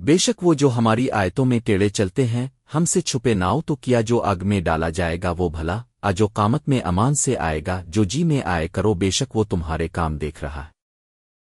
بے شک وہ جو ہماری آیتوں میں ٹیڑے چلتے ہیں، ہم سے چھپے ناؤ تو کیا جو آگ میں ڈالا جائے گا وہ بھلا؟ آجو قامت میں امان سے آئے گا، جو جی میں آئے کرو، بے شک وہ تمہارے کام دیکھ رہا ہے۔